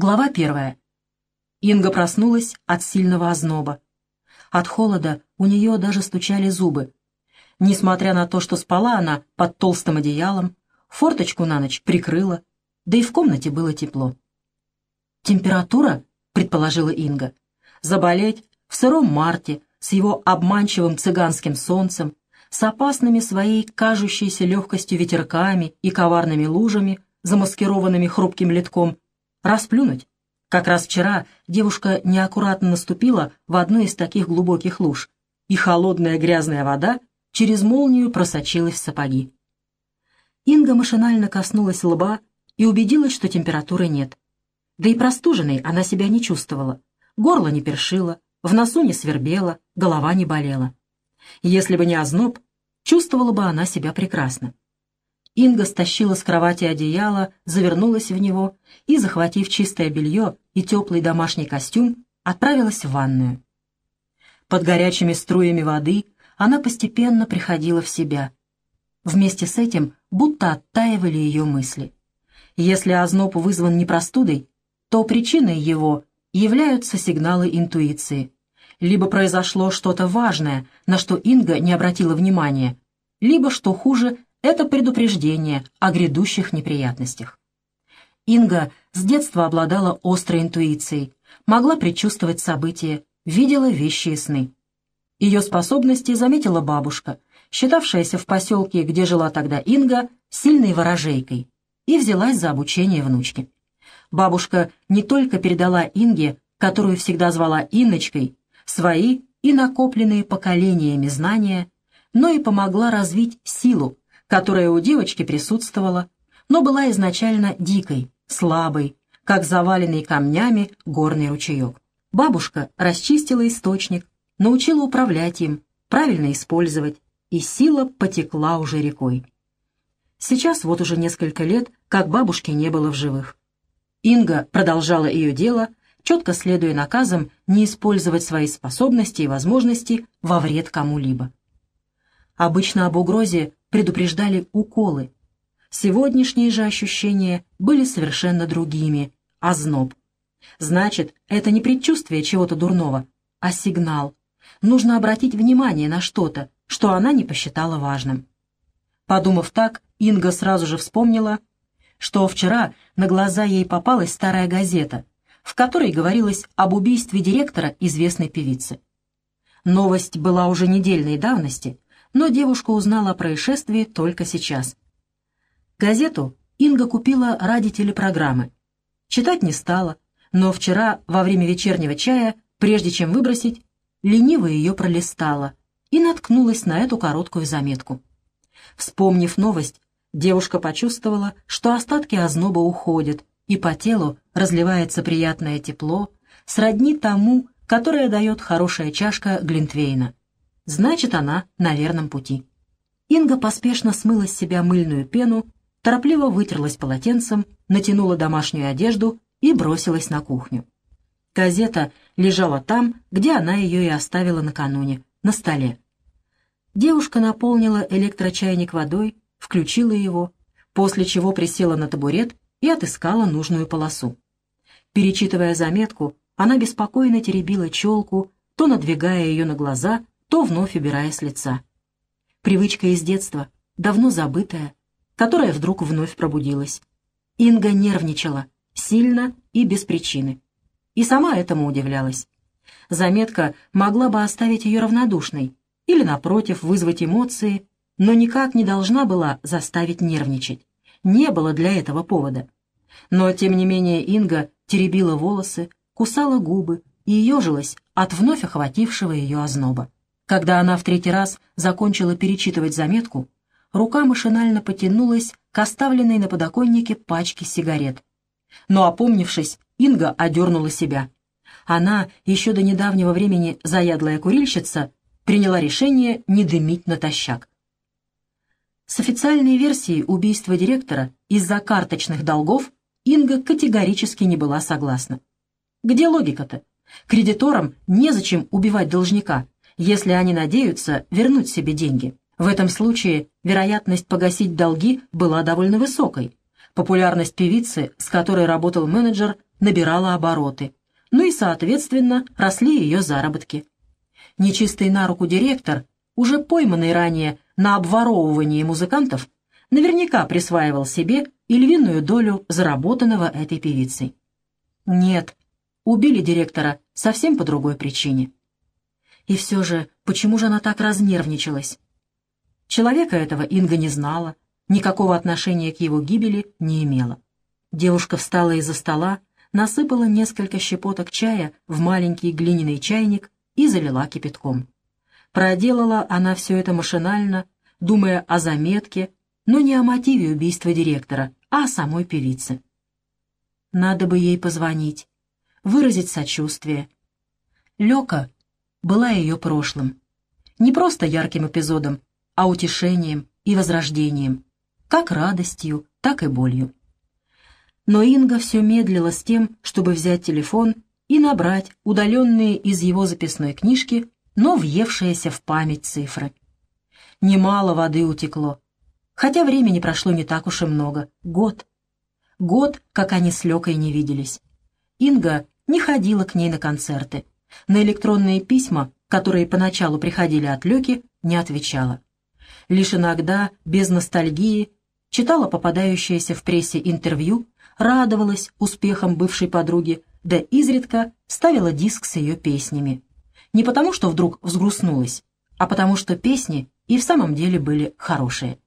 Глава первая. Инга проснулась от сильного озноба. От холода у нее даже стучали зубы. Несмотря на то, что спала она под толстым одеялом, форточку на ночь прикрыла, да и в комнате было тепло. «Температура?» — предположила Инга. «Заболеть в сыром марте, с его обманчивым цыганским солнцем, с опасными своей кажущейся легкостью ветерками и коварными лужами, замаскированными хрупким литком, Расплюнуть? Как раз вчера девушка неаккуратно наступила в одну из таких глубоких луж, и холодная грязная вода через молнию просочилась в сапоги. Инга машинально коснулась лба и убедилась, что температуры нет. Да и простуженной она себя не чувствовала. Горло не першило, в носу не свербело, голова не болела. Если бы не озноб, чувствовала бы она себя прекрасно. Инга стащила с кровати одеяло, завернулась в него и, захватив чистое белье и теплый домашний костюм, отправилась в ванную. Под горячими струями воды она постепенно приходила в себя. Вместе с этим будто оттаивали ее мысли. Если озноб вызван не простудой, то причиной его являются сигналы интуиции. Либо произошло что-то важное, на что Инга не обратила внимания, либо, что хуже, это предупреждение о грядущих неприятностях. Инга с детства обладала острой интуицией, могла предчувствовать события, видела вещи и сны. Ее способности заметила бабушка, считавшаяся в поселке, где жила тогда Инга, сильной ворожейкой, и взялась за обучение внучки. Бабушка не только передала Инге, которую всегда звала Инночкой, свои и накопленные поколениями знания, но и помогла развить силу, которая у девочки присутствовала, но была изначально дикой, слабой, как заваленный камнями горный ручеек. Бабушка расчистила источник, научила управлять им, правильно использовать, и сила потекла уже рекой. Сейчас вот уже несколько лет, как бабушки не было в живых. Инга продолжала ее дело, четко следуя наказам не использовать свои способности и возможности во вред кому-либо. Обычно об угрозе предупреждали уколы. Сегодняшние же ощущения были совершенно другими, а зноб. Значит, это не предчувствие чего-то дурного, а сигнал. Нужно обратить внимание на что-то, что она не посчитала важным. Подумав так, Инга сразу же вспомнила, что вчера на глаза ей попалась старая газета, в которой говорилось об убийстве директора известной певицы. Новость была уже недельной давности, но девушка узнала о происшествии только сейчас. Газету Инга купила ради телепрограммы. Читать не стала, но вчера, во время вечернего чая, прежде чем выбросить, лениво ее пролистала и наткнулась на эту короткую заметку. Вспомнив новость, девушка почувствовала, что остатки озноба уходят, и по телу разливается приятное тепло, сродни тому, которое дает хорошая чашка Глинтвейна. Значит, она на верном пути. Инга поспешно смыла с себя мыльную пену, торопливо вытерлась полотенцем, натянула домашнюю одежду и бросилась на кухню. Газета лежала там, где она ее и оставила накануне, на столе. Девушка наполнила электрочайник водой, включила его, после чего присела на табурет и отыскала нужную полосу. Перечитывая заметку, она беспокойно теребила челку, то надвигая ее на глаза, то вновь убирая с лица. Привычка из детства, давно забытая, которая вдруг вновь пробудилась. Инга нервничала, сильно и без причины. И сама этому удивлялась. Заметка могла бы оставить ее равнодушной или, напротив, вызвать эмоции, но никак не должна была заставить нервничать. Не было для этого повода. Но, тем не менее, Инга теребила волосы, кусала губы и ежилась от вновь охватившего ее озноба. Когда она в третий раз закончила перечитывать заметку, рука машинально потянулась к оставленной на подоконнике пачке сигарет. Но, опомнившись, Инга одернула себя. Она, еще до недавнего времени заядлая курильщица, приняла решение не дымить натощак. С официальной версией убийства директора из-за карточных долгов Инга категорически не была согласна. Где логика-то? Кредиторам незачем убивать должника, если они надеются вернуть себе деньги. В этом случае вероятность погасить долги была довольно высокой, Популярность певицы, с которой работал менеджер, набирала обороты, ну и, соответственно, росли ее заработки. Нечистый на руку директор, уже пойманный ранее на обворовывании музыкантов, наверняка присваивал себе и львиную долю заработанного этой певицей. Нет, убили директора совсем по другой причине. И все же, почему же она так разнервничалась? Человека этого Инга не знала, никакого отношения к его гибели не имела. Девушка встала из-за стола, насыпала несколько щепоток чая в маленький глиняный чайник и залила кипятком. Проделала она все это машинально, думая о заметке, но не о мотиве убийства директора, а о самой певице. Надо бы ей позвонить, выразить сочувствие. Лёка была ее прошлым. Не просто ярким эпизодом, а утешением и возрождением, как радостью, так и болью. Но Инга все медлила с тем, чтобы взять телефон и набрать удаленные из его записной книжки, но въевшиеся в память цифры. Немало воды утекло, хотя времени прошло не так уж и много — год. Год, как они с Лёкой не виделись. Инга не ходила к ней на концерты. На электронные письма, которые поначалу приходили от Лёки, не отвечала. Лишь иногда, без ностальгии, читала попадающееся в прессе интервью, радовалась успехам бывшей подруги, да изредка ставила диск с ее песнями. Не потому, что вдруг взгрустнулась, а потому, что песни и в самом деле были хорошие.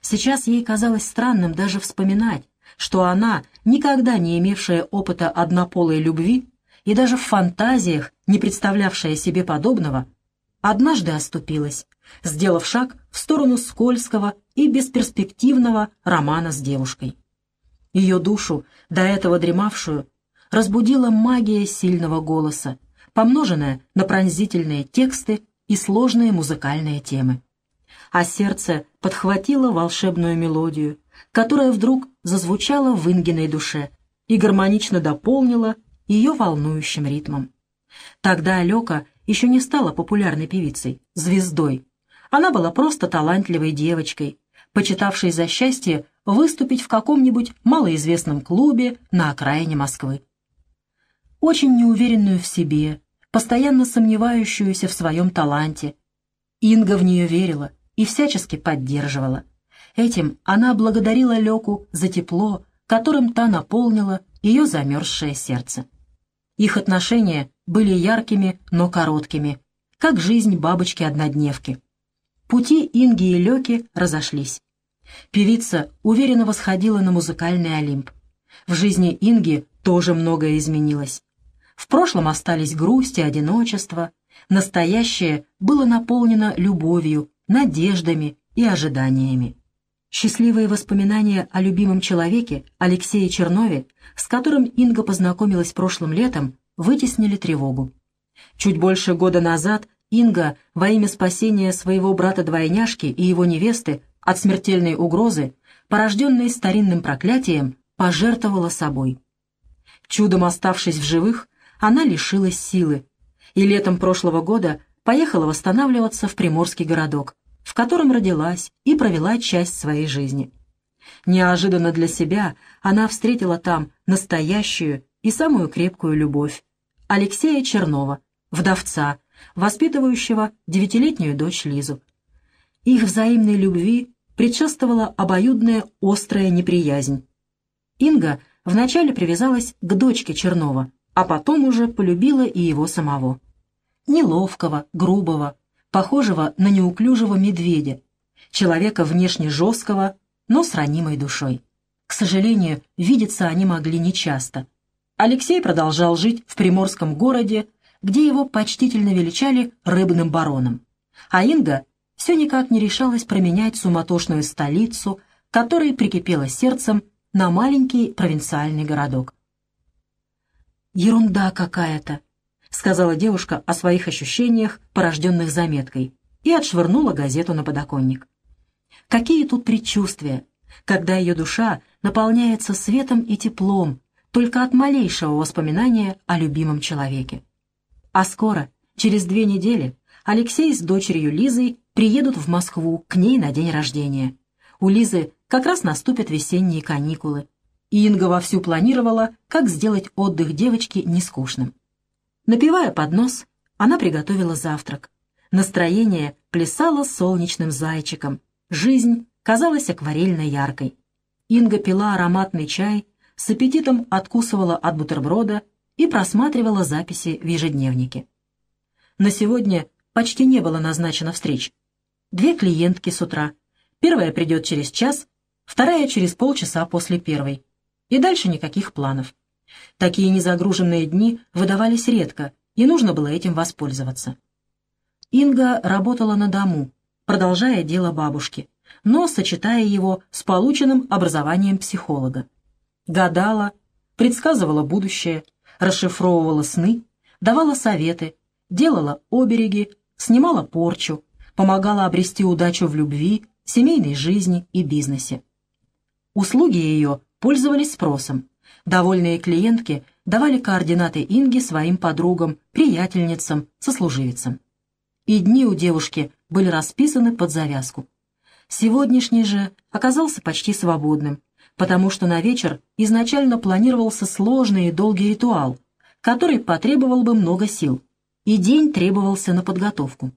Сейчас ей казалось странным даже вспоминать, что она, никогда не имевшая опыта однополой любви и даже в фантазиях, не представлявшая себе подобного, однажды оступилась, сделав шаг в сторону скользкого и бесперспективного романа с девушкой. Ее душу, до этого дремавшую, разбудила магия сильного голоса, помноженная на пронзительные тексты и сложные музыкальные темы а сердце подхватило волшебную мелодию, которая вдруг зазвучала в Ингиной душе и гармонично дополнила ее волнующим ритмом. Тогда Алёка еще не стала популярной певицей, звездой. Она была просто талантливой девочкой, почитавшей за счастье выступить в каком-нибудь малоизвестном клубе на окраине Москвы. Очень неуверенную в себе, постоянно сомневающуюся в своем таланте. Инга в нее верила — и всячески поддерживала. Этим она благодарила Леку за тепло, которым та наполнила ее замерзшее сердце. Их отношения были яркими, но короткими, как жизнь бабочки-однодневки. Пути Инги и Леки разошлись. Певица уверенно восходила на музыкальный Олимп. В жизни Инги тоже многое изменилось. В прошлом остались грусть и одиночество. Настоящее было наполнено любовью, надеждами и ожиданиями. Счастливые воспоминания о любимом человеке Алексее Чернове, с которым Инга познакомилась прошлым летом, вытеснили тревогу. Чуть больше года назад Инга во имя спасения своего брата-двойняшки и его невесты от смертельной угрозы, порожденной старинным проклятием, пожертвовала собой. Чудом оставшись в живых, она лишилась силы, и летом прошлого года поехала восстанавливаться в приморский городок, в котором родилась и провела часть своей жизни. Неожиданно для себя она встретила там настоящую и самую крепкую любовь — Алексея Чернова, вдовца, воспитывающего девятилетнюю дочь Лизу. Их взаимной любви предшествовала обоюдная острая неприязнь. Инга вначале привязалась к дочке Чернова, а потом уже полюбила и его самого. Неловкого, грубого, похожего на неуклюжего медведя, человека внешне жесткого, но с ранимой душой. К сожалению, видеться они могли нечасто. Алексей продолжал жить в приморском городе, где его почтительно величали рыбным бароном. А Инга все никак не решалась променять суматошную столицу, которой прикипела сердцем, на маленький провинциальный городок. «Ерунда какая-то», сказала девушка о своих ощущениях, порожденных заметкой, и отшвырнула газету на подоконник. Какие тут предчувствия, когда ее душа наполняется светом и теплом только от малейшего воспоминания о любимом человеке. А скоро, через две недели, Алексей с дочерью Лизой приедут в Москву к ней на день рождения. У Лизы как раз наступят весенние каникулы. И Инга вовсю планировала, как сделать отдых девочки нескучным. Напивая под нос, она приготовила завтрак. Настроение плясало солнечным зайчиком. Жизнь казалась акварельно яркой. Инга пила ароматный чай, с аппетитом откусывала от бутерброда и просматривала записи в ежедневнике. На сегодня почти не было назначено встреч. Две клиентки с утра. Первая придет через час, вторая через полчаса после первой. И дальше никаких планов. Такие незагруженные дни выдавались редко, и нужно было этим воспользоваться. Инга работала на дому, продолжая дело бабушки, но сочетая его с полученным образованием психолога. Гадала, предсказывала будущее, расшифровывала сны, давала советы, делала обереги, снимала порчу, помогала обрести удачу в любви, семейной жизни и бизнесе. Услуги ее пользовались спросом. Довольные клиентки давали координаты Инги своим подругам, приятельницам, сослуживицам. И дни у девушки были расписаны под завязку. Сегодняшний же оказался почти свободным, потому что на вечер изначально планировался сложный и долгий ритуал, который потребовал бы много сил, и день требовался на подготовку.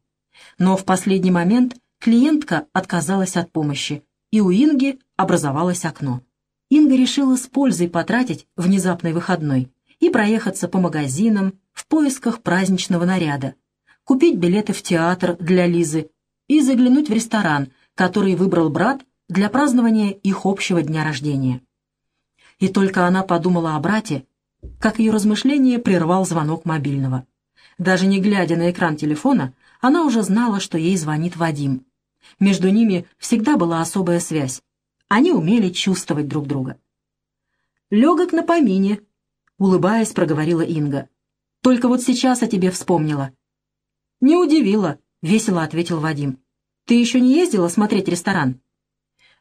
Но в последний момент клиентка отказалась от помощи, и у Инги образовалось окно. Инга решила с пользой потратить внезапный выходной и проехаться по магазинам в поисках праздничного наряда, купить билеты в театр для Лизы и заглянуть в ресторан, который выбрал брат для празднования их общего дня рождения. И только она подумала о брате, как ее размышление прервал звонок мобильного. Даже не глядя на экран телефона, она уже знала, что ей звонит Вадим. Между ними всегда была особая связь. Они умели чувствовать друг друга. «Легок на помине», — улыбаясь, проговорила Инга. «Только вот сейчас о тебе вспомнила». «Не удивила», — весело ответил Вадим. «Ты еще не ездила смотреть ресторан?»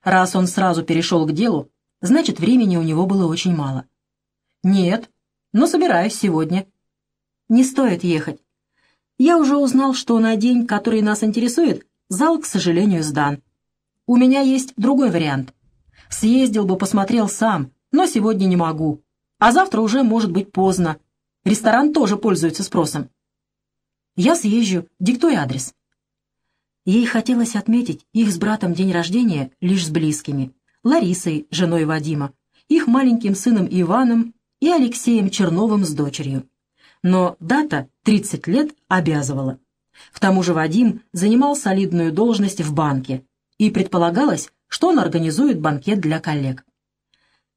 Раз он сразу перешел к делу, значит, времени у него было очень мало. «Нет, но собираюсь сегодня». «Не стоит ехать. Я уже узнал, что на день, который нас интересует, зал, к сожалению, сдан. У меня есть другой вариант. Съездил бы, посмотрел сам, но сегодня не могу. А завтра уже может быть поздно. Ресторан тоже пользуется спросом. Я съезжу, диктуй адрес. Ей хотелось отметить их с братом день рождения лишь с близкими. Ларисой, женой Вадима, их маленьким сыном Иваном и Алексеем Черновым с дочерью. Но дата, 30 лет, обязывала. К тому же Вадим занимал солидную должность в банке, и предполагалось, что он организует банкет для коллег.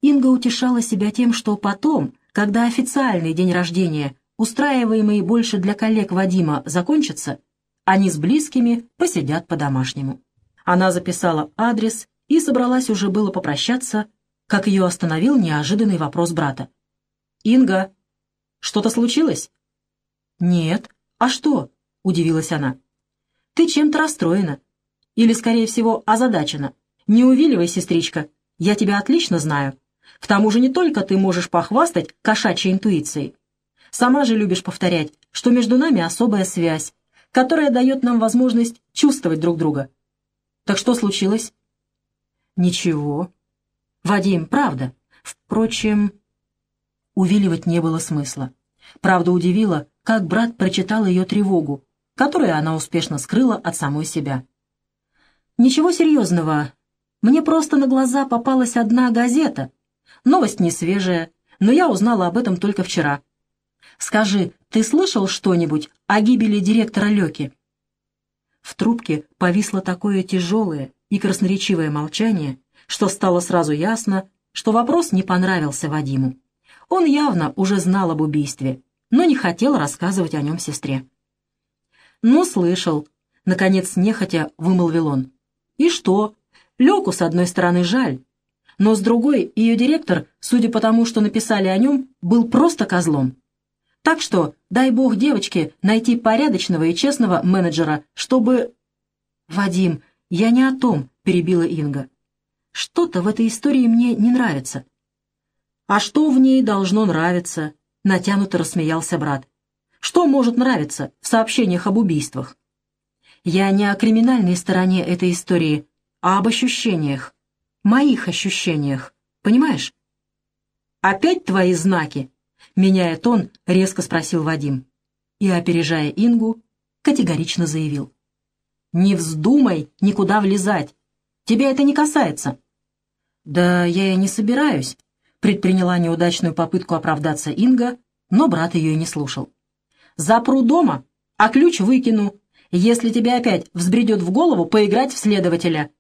Инга утешала себя тем, что потом, когда официальный день рождения, устраиваемый больше для коллег Вадима, закончится, они с близкими посидят по-домашнему. Она записала адрес и собралась уже было попрощаться, как ее остановил неожиданный вопрос брата. «Инга, что-то случилось?» «Нет. А что?» — удивилась она. «Ты чем-то расстроена. Или, скорее всего, озадачена. Не увиливай, сестричка. Я тебя отлично знаю. К тому же не только ты можешь похвастать кошачьей интуицией. Сама же любишь повторять, что между нами особая связь, которая дает нам возможность чувствовать друг друга. Так что случилось? Ничего. Вадим, правда. Впрочем, увиливать не было смысла. Правда удивила, как брат прочитал ее тревогу, которую она успешно скрыла от самой себя. «Ничего серьезного. Мне просто на глаза попалась одна газета. Новость не свежая, но я узнала об этом только вчера. Скажи, ты слышал что-нибудь о гибели директора Лёки?» В трубке повисло такое тяжелое и красноречивое молчание, что стало сразу ясно, что вопрос не понравился Вадиму. Он явно уже знал об убийстве, но не хотел рассказывать о нем сестре. «Ну, слышал», — наконец нехотя вымолвил он. «И что? Лёку, с одной стороны, жаль, но с другой ее директор, судя по тому, что написали о нем, был просто козлом. Так что, дай бог девочке найти порядочного и честного менеджера, чтобы... «Вадим, я не о том», — перебила Инга. «Что-то в этой истории мне не нравится». «А что в ней должно нравиться?» — натянуто рассмеялся брат. «Что может нравиться в сообщениях об убийствах?» «Я не о криминальной стороне этой истории, а об ощущениях. моих ощущениях, понимаешь? «Опять твои знаки?» — меняя тон, резко спросил Вадим. И, опережая Ингу, категорично заявил. «Не вздумай никуда влезать. Тебя это не касается». «Да я и не собираюсь», — предприняла неудачную попытку оправдаться Инга, но брат ее и не слушал. «Запру дома, а ключ выкину, если тебе опять взбредет в голову поиграть в следователя.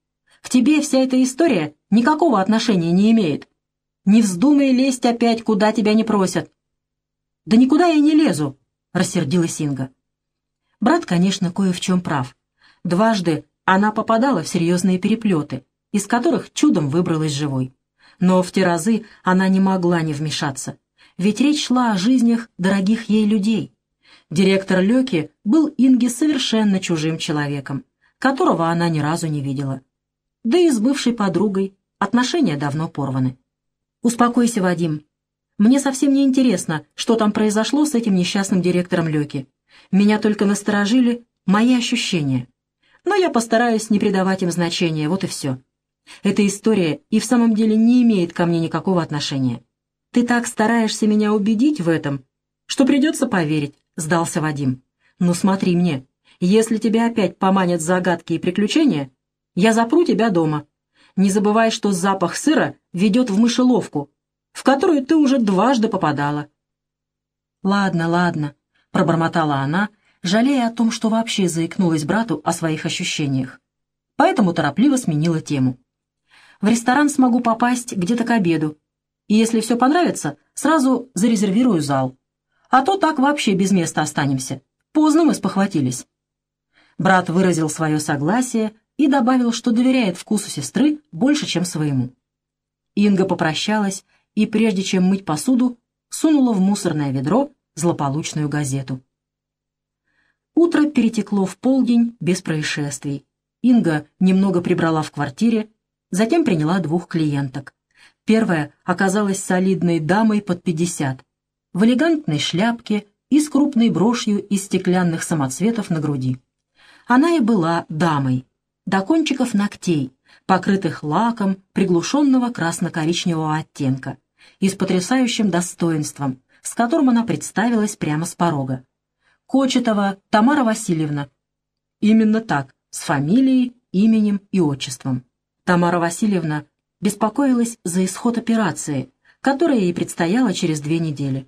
К тебе вся эта история никакого отношения не имеет. Не вздумай лезть опять, куда тебя не просят». «Да никуда я не лезу», — рассердилась Инга. Брат, конечно, кое в чем прав. Дважды она попадала в серьезные переплеты, из которых чудом выбралась живой. Но в те разы она не могла не вмешаться, ведь речь шла о жизнях дорогих ей людей. Директор Лёки был Инге совершенно чужим человеком, которого она ни разу не видела. Да и с бывшей подругой отношения давно порваны. «Успокойся, Вадим. Мне совсем не интересно, что там произошло с этим несчастным директором Лёки. Меня только насторожили мои ощущения но я постараюсь не придавать им значения, вот и все. Эта история и в самом деле не имеет ко мне никакого отношения. Ты так стараешься меня убедить в этом, что придется поверить, сдался Вадим. Ну смотри мне, если тебя опять поманят загадки и приключения, я запру тебя дома. Не забывай, что запах сыра ведет в мышеловку, в которую ты уже дважды попадала. «Ладно, ладно», — пробормотала она, жалея о том, что вообще заикнулась брату о своих ощущениях. Поэтому торопливо сменила тему. «В ресторан смогу попасть где-то к обеду, и если все понравится, сразу зарезервирую зал. А то так вообще без места останемся. Поздно мы спохватились». Брат выразил свое согласие и добавил, что доверяет вкусу сестры больше, чем своему. Инга попрощалась и, прежде чем мыть посуду, сунула в мусорное ведро злополучную газету. Утро перетекло в полдень без происшествий. Инга немного прибрала в квартире, затем приняла двух клиенток. Первая оказалась солидной дамой под 50, в элегантной шляпке и с крупной брошью из стеклянных самоцветов на груди. Она и была дамой, до кончиков ногтей, покрытых лаком приглушенного красно-коричневого оттенка, и с потрясающим достоинством, с которым она представилась прямо с порога. Кочетова Тамара Васильевна. Именно так, с фамилией, именем и отчеством. Тамара Васильевна беспокоилась за исход операции, которая ей предстояла через две недели.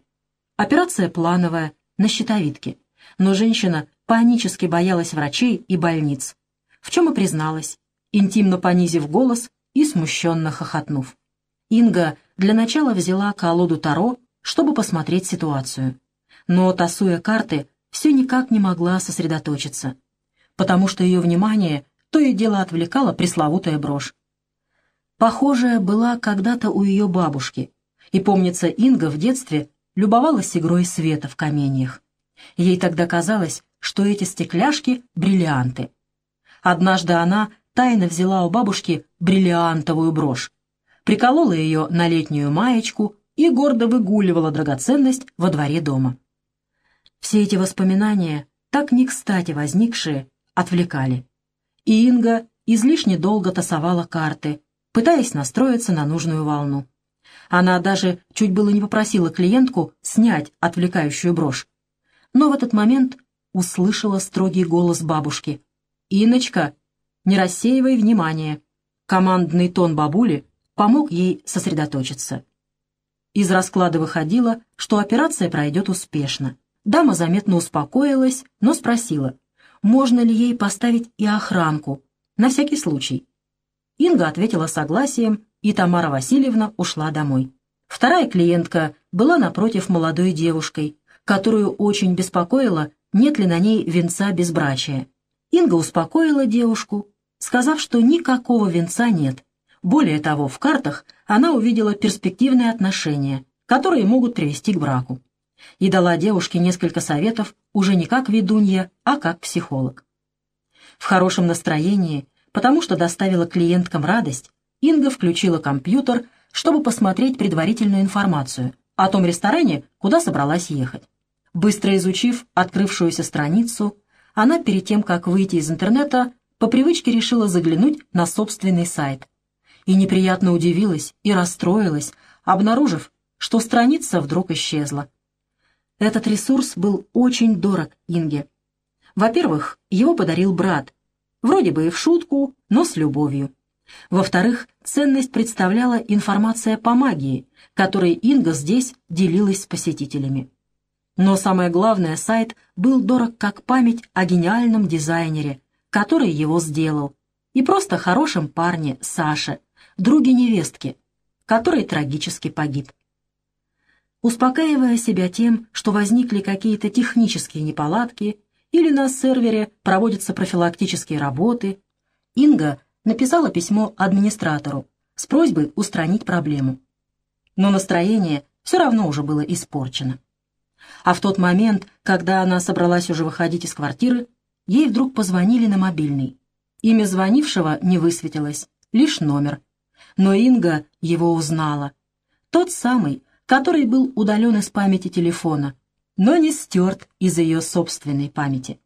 Операция плановая, на щитовидке, но женщина панически боялась врачей и больниц, в чем и призналась, интимно понизив голос и смущенно хохотнув. Инга для начала взяла колоду Таро, чтобы посмотреть ситуацию. Но, тасуя карты, все никак не могла сосредоточиться, потому что ее внимание то и дело отвлекала пресловутая брошь. Похожая была когда-то у ее бабушки, и, помнится, Инга в детстве любовалась игрой света в каменьях. Ей тогда казалось, что эти стекляшки — бриллианты. Однажды она тайно взяла у бабушки бриллиантовую брошь, приколола ее на летнюю маечку и гордо выгуливала драгоценность во дворе дома. Все эти воспоминания, так не кстати возникшие, отвлекали. И Инга излишне долго тасовала карты, пытаясь настроиться на нужную волну. Она даже чуть было не попросила клиентку снять отвлекающую брошь. Но в этот момент услышала строгий голос бабушки. «Иночка, не рассеивай внимание». Командный тон бабули помог ей сосредоточиться. Из расклада выходило, что операция пройдет успешно. Дама заметно успокоилась, но спросила, можно ли ей поставить и охранку, на всякий случай. Инга ответила согласием, и Тамара Васильевна ушла домой. Вторая клиентка была напротив молодой девушкой, которую очень беспокоило, нет ли на ней венца безбрачия. Инга успокоила девушку, сказав, что никакого венца нет. Более того, в картах она увидела перспективные отношения, которые могут привести к браку и дала девушке несколько советов уже не как ведунья, а как психолог. В хорошем настроении, потому что доставила клиенткам радость, Инга включила компьютер, чтобы посмотреть предварительную информацию о том ресторане, куда собралась ехать. Быстро изучив открывшуюся страницу, она перед тем, как выйти из интернета, по привычке решила заглянуть на собственный сайт. и неприятно удивилась и расстроилась, обнаружив, что страница вдруг исчезла. Этот ресурс был очень дорог Инге. Во-первых, его подарил брат, вроде бы и в шутку, но с любовью. Во-вторых, ценность представляла информация по магии, которой Инга здесь делилась с посетителями. Но самое главное, сайт был дорог как память о гениальном дизайнере, который его сделал, и просто хорошем парне Саше, друге невестки, который трагически погиб. Успокаивая себя тем, что возникли какие-то технические неполадки или на сервере проводятся профилактические работы, Инга написала письмо администратору с просьбой устранить проблему. Но настроение все равно уже было испорчено. А в тот момент, когда она собралась уже выходить из квартиры, ей вдруг позвонили на мобильный. Имя звонившего не высветилось, лишь номер. Но Инга его узнала. Тот самый, который был удален из памяти телефона, но не стерт из ее собственной памяти.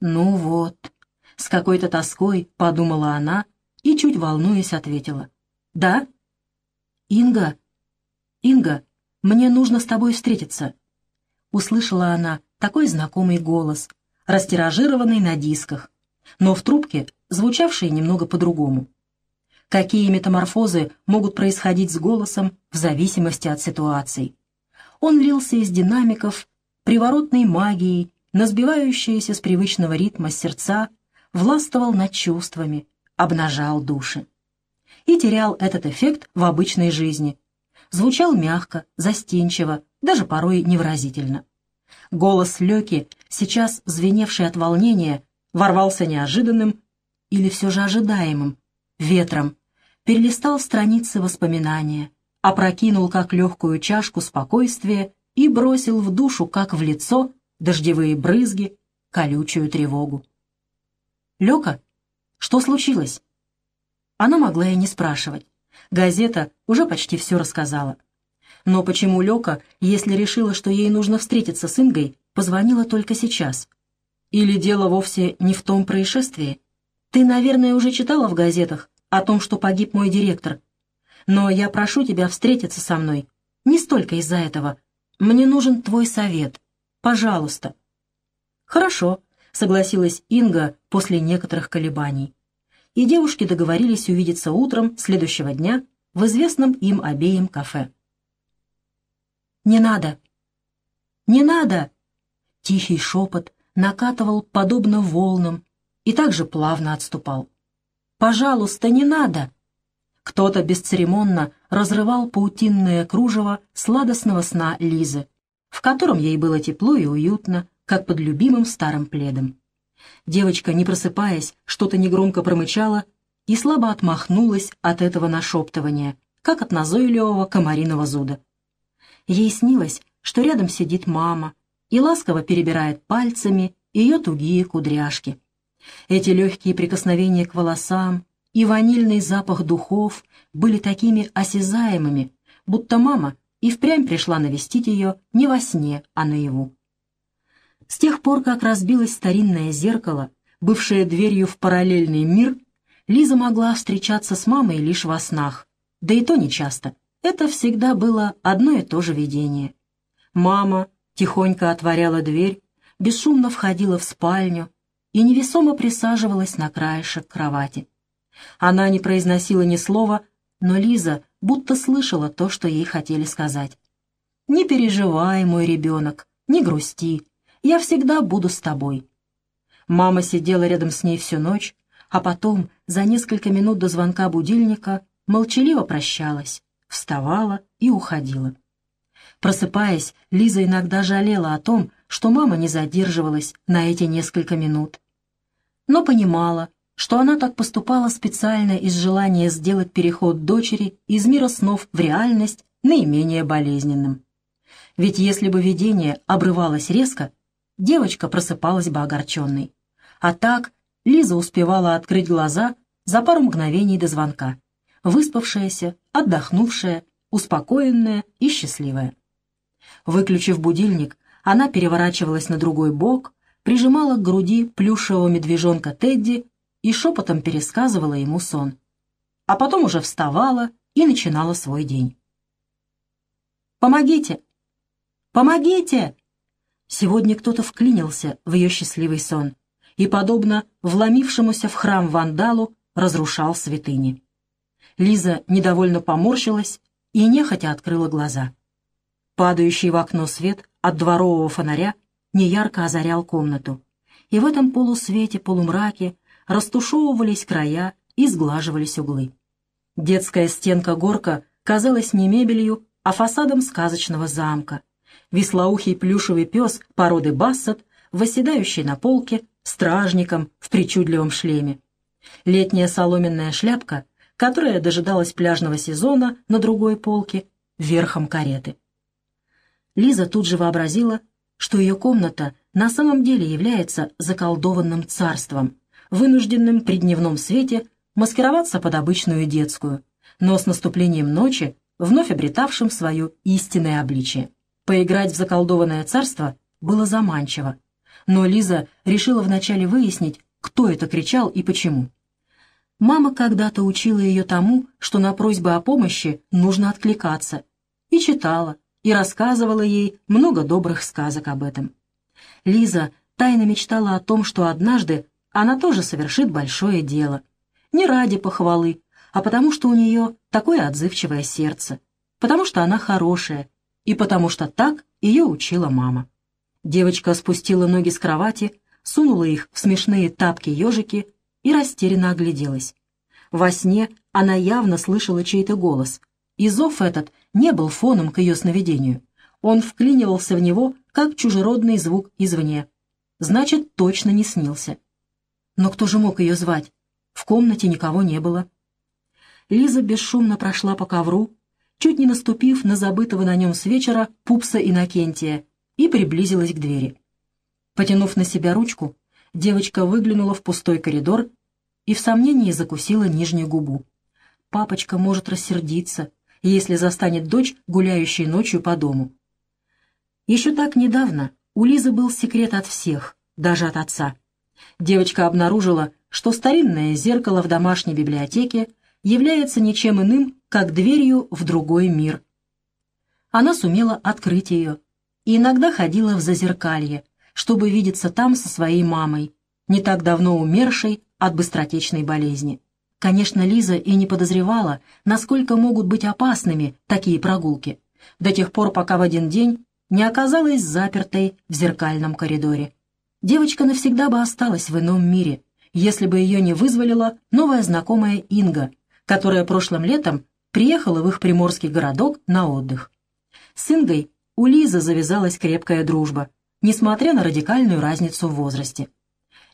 «Ну вот», — с какой-то тоской подумала она и, чуть волнуясь, ответила. «Да?» «Инга? Инга, мне нужно с тобой встретиться». Услышала она такой знакомый голос, растиражированный на дисках, но в трубке звучавший немного по-другому. Какие метаморфозы могут происходить с голосом в зависимости от ситуаций. Он лился из динамиков, приворотной магией, на сбивающиеся с привычного ритма сердца, властвовал над чувствами, обнажал души. И терял этот эффект в обычной жизни. Звучал мягко, застенчиво, даже порой невразительно. Голос Лёки, сейчас звеневший от волнения, ворвался неожиданным или все же ожидаемым, ветром, перелистал страницы воспоминания, опрокинул как легкую чашку спокойствия и бросил в душу, как в лицо, дождевые брызги, колючую тревогу. «Лёка, что случилось?» Она могла и не спрашивать. Газета уже почти все рассказала. Но почему Лёка, если решила, что ей нужно встретиться с Ингой, позвонила только сейчас? Или дело вовсе не в том происшествии? Ты, наверное, уже читала в газетах о том, что погиб мой директор. Но я прошу тебя встретиться со мной. Не столько из-за этого. Мне нужен твой совет. Пожалуйста. Хорошо, согласилась Инга после некоторых колебаний. И девушки договорились увидеться утром следующего дня в известном им обеим кафе. «Не надо! Не надо!» Тихий шепот накатывал подобно волнам и также плавно отступал. «Пожалуйста, не надо!» Кто-то бесцеремонно разрывал паутинное кружево сладостного сна Лизы, в котором ей было тепло и уютно, как под любимым старым пледом. Девочка, не просыпаясь, что-то негромко промычала и слабо отмахнулась от этого нашептывания, как от назойливого комариного зуда. Ей снилось, что рядом сидит мама, и ласково перебирает пальцами ее тугие кудряшки. Эти легкие прикосновения к волосам и ванильный запах духов были такими осязаемыми, будто мама и впрямь пришла навестить ее не во сне, а наяву. С тех пор, как разбилось старинное зеркало, бывшее дверью в параллельный мир, Лиза могла встречаться с мамой лишь во снах, да и то нечасто. Это всегда было одно и то же видение. Мама, тихонько отворяла дверь, бесшумно входила в спальню и невесомо присаживалась на краешек кровати. Она не произносила ни слова, но Лиза будто слышала то, что ей хотели сказать. «Не переживай, мой ребенок, не грусти, я всегда буду с тобой». Мама сидела рядом с ней всю ночь, а потом, за несколько минут до звонка будильника, молчаливо прощалась, вставала и уходила. Просыпаясь, Лиза иногда жалела о том, что мама не задерживалась на эти несколько минут. Но понимала, что она так поступала специально из желания сделать переход дочери из мира снов в реальность наименее болезненным. Ведь если бы видение обрывалось резко, девочка просыпалась бы огорченной. А так Лиза успевала открыть глаза за пару мгновений до звонка, выспавшаяся, отдохнувшая, успокоенная и счастливая. Выключив будильник, она переворачивалась на другой бок, прижимала к груди плюшевого медвежонка Тедди и шепотом пересказывала ему сон. а потом уже вставала и начинала свой день. «Помогите! Помогите!» Сегодня кто-то вклинился в ее счастливый сон и, подобно вломившемуся в храм вандалу, разрушал святыни. Лиза недовольно поморщилась и нехотя открыла глаза. Падающий в окно свет от дворового фонаря неярко озарял комнату, и в этом полусвете-полумраке растушевывались края и сглаживались углы. Детская стенка-горка казалась не мебелью, а фасадом сказочного замка. Веслоухий плюшевый пес породы бассет, восседающий на полке, стражником в причудливом шлеме. Летняя соломенная шляпка, которая дожидалась пляжного сезона на другой полке, верхом кареты. Лиза тут же вообразила, что ее комната на самом деле является заколдованным царством, вынужденным при дневном свете маскироваться под обычную детскую, но с наступлением ночи вновь обретавшим свое истинное обличие. Поиграть в заколдованное царство было заманчиво, но Лиза решила вначале выяснить, кто это кричал и почему. Мама когда-то учила ее тому, что на просьбы о помощи нужно откликаться, и читала, и рассказывала ей много добрых сказок об этом. Лиза тайно мечтала о том, что однажды она тоже совершит большое дело. Не ради похвалы, а потому что у нее такое отзывчивое сердце, потому что она хорошая, и потому что так ее учила мама. Девочка спустила ноги с кровати, сунула их в смешные тапки-ежики и растерянно огляделась. Во сне она явно слышала чей-то голос, и зов этот не был фоном к ее сновидению. Он вклинивался в него, как чужеродный звук извне. Значит, точно не снился. Но кто же мог ее звать? В комнате никого не было. Лиза бесшумно прошла по ковру, чуть не наступив на забытого на нем с вечера пупса Иннокентия, и приблизилась к двери. Потянув на себя ручку, девочка выглянула в пустой коридор и в сомнении закусила нижнюю губу. Папочка может рассердиться, если застанет дочь, гуляющей ночью по дому. Еще так недавно у Лизы был секрет от всех, даже от отца. Девочка обнаружила, что старинное зеркало в домашней библиотеке является ничем иным, как дверью в другой мир. Она сумела открыть ее и иногда ходила в зазеркалье, чтобы видеться там со своей мамой, не так давно умершей от быстротечной болезни. Конечно, Лиза и не подозревала, насколько могут быть опасными такие прогулки, до тех пор, пока в один день не оказалась запертой в зеркальном коридоре. Девочка навсегда бы осталась в ином мире, если бы ее не вызволила новая знакомая Инга, которая прошлым летом приехала в их приморский городок на отдых. С Ингой у Лизы завязалась крепкая дружба, несмотря на радикальную разницу в возрасте.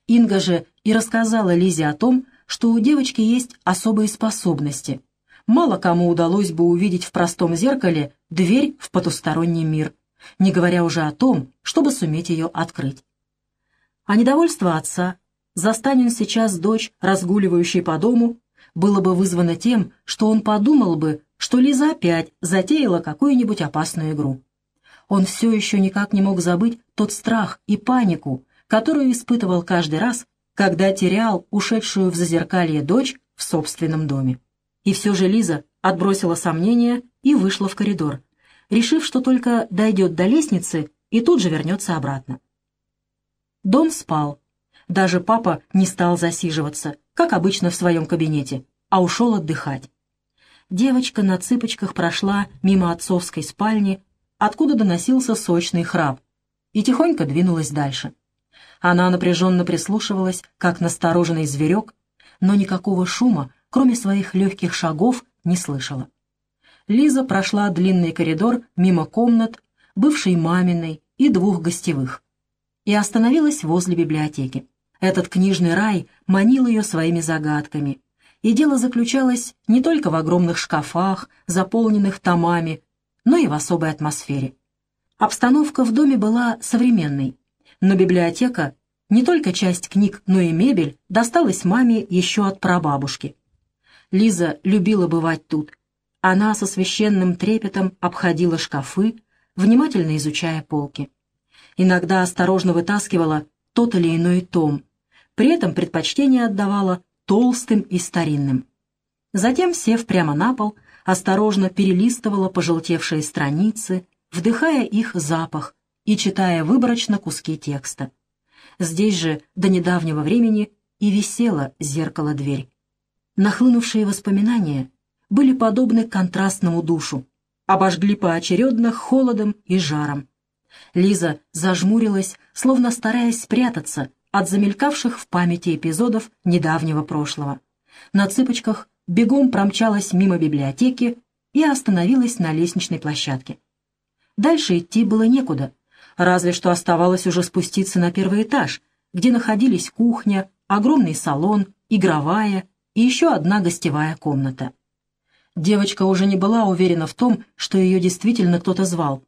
Инга же и рассказала Лизе о том, что у девочки есть особые способности. Мало кому удалось бы увидеть в простом зеркале дверь в потусторонний мир, не говоря уже о том, чтобы суметь ее открыть. А недовольство отца, застанет сейчас дочь, разгуливающей по дому, было бы вызвано тем, что он подумал бы, что Лиза опять затеяла какую-нибудь опасную игру. Он все еще никак не мог забыть тот страх и панику, которую испытывал каждый раз, когда терял ушедшую в зазеркалье дочь в собственном доме. И все же Лиза отбросила сомнения и вышла в коридор, решив, что только дойдет до лестницы и тут же вернется обратно. Дом спал. Даже папа не стал засиживаться, как обычно в своем кабинете, а ушел отдыхать. Девочка на цыпочках прошла мимо отцовской спальни, откуда доносился сочный храп, и тихонько двинулась дальше. Она напряженно прислушивалась, как настороженный зверек, но никакого шума, кроме своих легких шагов, не слышала. Лиза прошла длинный коридор мимо комнат, бывшей маминой и двух гостевых, и остановилась возле библиотеки. Этот книжный рай манил ее своими загадками, и дело заключалось не только в огромных шкафах, заполненных томами, но и в особой атмосфере. Обстановка в доме была современной, но библиотека, не только часть книг, но и мебель, досталась маме еще от прабабушки. Лиза любила бывать тут. Она со священным трепетом обходила шкафы, внимательно изучая полки. Иногда осторожно вытаскивала тот или иной том, при этом предпочтение отдавала толстым и старинным. Затем, сев прямо на пол, осторожно перелистывала пожелтевшие страницы, вдыхая их запах и читая выборочно куски текста. Здесь же до недавнего времени и висело зеркало-дверь. Нахлынувшие воспоминания были подобны контрастному душу, обожгли поочередно холодом и жаром. Лиза зажмурилась, словно стараясь спрятаться от замелькавших в памяти эпизодов недавнего прошлого. На цыпочках бегом промчалась мимо библиотеки и остановилась на лестничной площадке. Дальше идти было некуда, разве что оставалось уже спуститься на первый этаж, где находились кухня, огромный салон, игровая и еще одна гостевая комната. Девочка уже не была уверена в том, что ее действительно кто-то звал.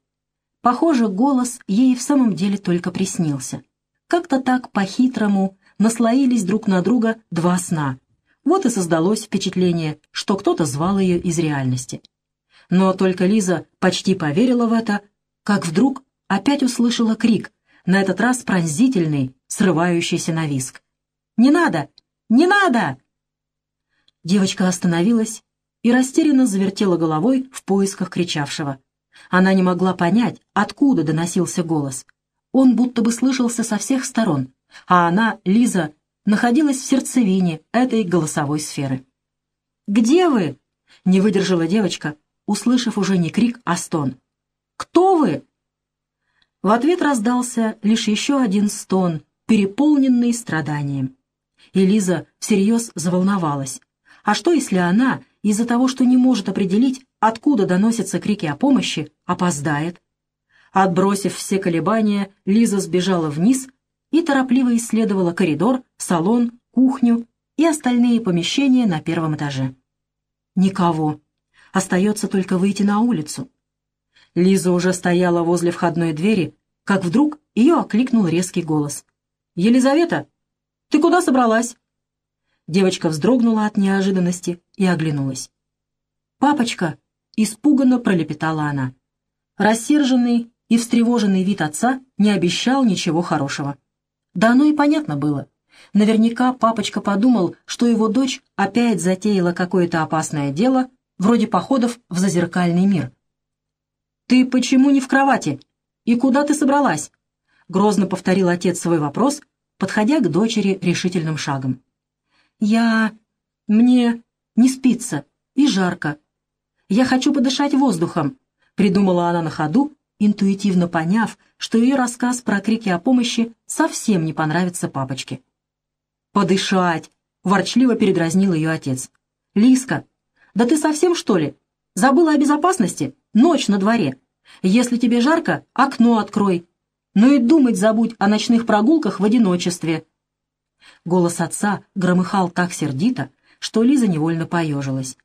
Похоже, голос ей в самом деле только приснился. Как-то так по-хитрому наслоились друг на друга два сна. Вот и создалось впечатление, что кто-то звал ее из реальности. Но только Лиза почти поверила в это, как вдруг опять услышала крик, на этот раз пронзительный, срывающийся на виск. «Не надо! Не надо!» Девочка остановилась и растерянно завертела головой в поисках кричавшего. Она не могла понять, откуда доносился голос. Он будто бы слышался со всех сторон, а она, Лиза, находилась в сердцевине этой голосовой сферы. «Где вы?» — не выдержала девочка, услышав уже не крик, а стон. «Кто вы?» В ответ раздался лишь еще один стон, переполненный страданием. И Лиза всерьез заволновалась. А что, если она, из-за того, что не может определить, откуда доносятся крики о помощи, опоздает? Отбросив все колебания, Лиза сбежала вниз и торопливо исследовала коридор, салон, кухню и остальные помещения на первом этаже. Никого. Остается только выйти на улицу. Лиза уже стояла возле входной двери, как вдруг ее окликнул резкий голос. «Елизавета, ты куда собралась?» Девочка вздрогнула от неожиданности и оглянулась. «Папочка!» — испуганно пролепетала она. Рассерженный и встревоженный вид отца не обещал ничего хорошего. Да оно и понятно было. Наверняка папочка подумал, что его дочь опять затеяла какое-то опасное дело, вроде походов в зазеркальный мир. «Ты почему не в кровати? И куда ты собралась?» — грозно повторил отец свой вопрос, подходя к дочери решительным шагом. «Я... мне не спится и жарко. Я хочу подышать воздухом», — придумала она на ходу, интуитивно поняв, что ее рассказ про крики о помощи совсем не понравится папочке. «Подышать!» — ворчливо передразнил ее отец. «Лиска, да ты совсем, что ли? Забыла о безопасности? Ночь на дворе. Если тебе жарко, окно открой. Ну и думать забудь о ночных прогулках в одиночестве». Голос отца громыхал так сердито, что Лиза невольно поежилась.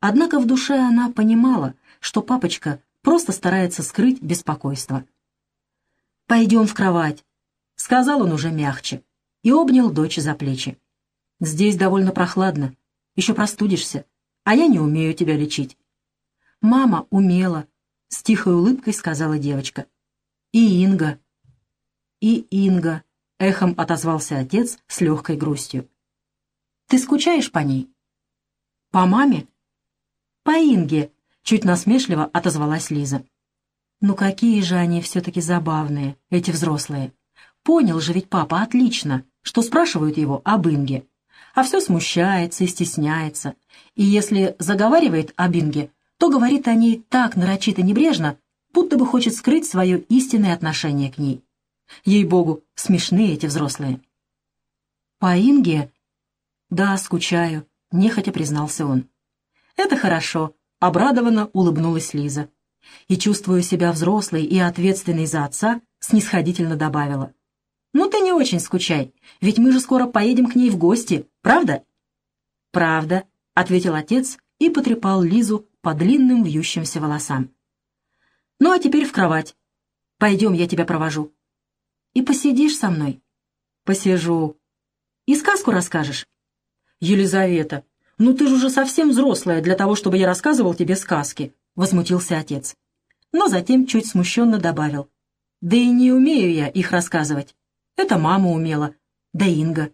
Однако в душе она понимала, что папочка просто старается скрыть беспокойство. «Пойдем в кровать», — сказал он уже мягче и обнял дочь за плечи. «Здесь довольно прохладно, еще простудишься, а я не умею тебя лечить». «Мама умела», — с тихой улыбкой сказала девочка. «И Инга». «И Инга», — эхом отозвался отец с легкой грустью. «Ты скучаешь по ней?» «По маме?» «По Инге», Чуть насмешливо отозвалась Лиза. «Ну какие же они все-таки забавные, эти взрослые. Понял же ведь папа отлично, что спрашивают его об Инге. А все смущается и стесняется. И если заговаривает об Инге, то говорит о ней так нарочито небрежно, будто бы хочет скрыть свое истинное отношение к ней. Ей-богу, смешные эти взрослые. «По Инге?» «Да, скучаю», — нехотя признался он. «Это хорошо», Обрадованно улыбнулась Лиза. И, чувствуя себя взрослой и ответственной за отца, снисходительно добавила. «Ну ты не очень скучай, ведь мы же скоро поедем к ней в гости, правда?» «Правда», — ответил отец и потрепал Лизу по длинным вьющимся волосам. «Ну а теперь в кровать. Пойдем, я тебя провожу». «И посидишь со мной?» «Посижу». «И сказку расскажешь?» «Елизавета, «Ну ты же уже совсем взрослая для того, чтобы я рассказывал тебе сказки», — возмутился отец. Но затем чуть смущенно добавил. «Да и не умею я их рассказывать. Это мама умела, да Инга».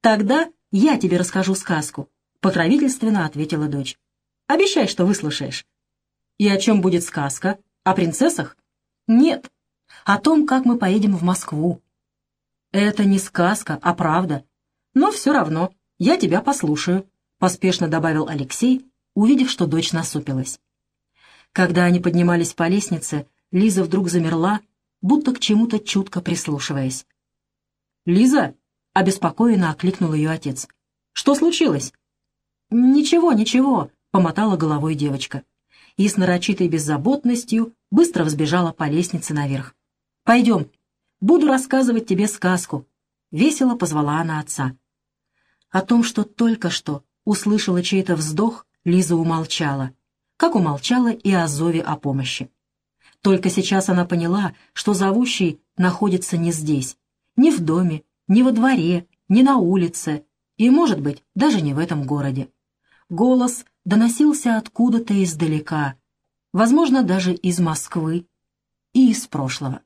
«Тогда я тебе расскажу сказку», — покровительственно ответила дочь. «Обещай, что выслушаешь». «И о чем будет сказка? О принцессах?» «Нет, о том, как мы поедем в Москву». «Это не сказка, а правда. Но все равно, я тебя послушаю», — поспешно добавил Алексей, увидев, что дочь насупилась. Когда они поднимались по лестнице, Лиза вдруг замерла, будто к чему-то чутко прислушиваясь. «Лиза!» — обеспокоенно окликнул ее отец. «Что случилось?» «Ничего, ничего», — помотала головой девочка. И с нарочитой беззаботностью быстро взбежала по лестнице наверх. «Пойдем, буду рассказывать тебе сказку», — весело позвала она отца. О том, что только что услышала чей-то вздох, Лиза умолчала, как умолчала и о зове о помощи. Только сейчас она поняла, что зовущий находится не здесь, ни в доме, ни во дворе, ни на улице, и, может быть, даже не в этом городе голос доносился откуда-то издалека, возможно, даже из Москвы и из прошлого.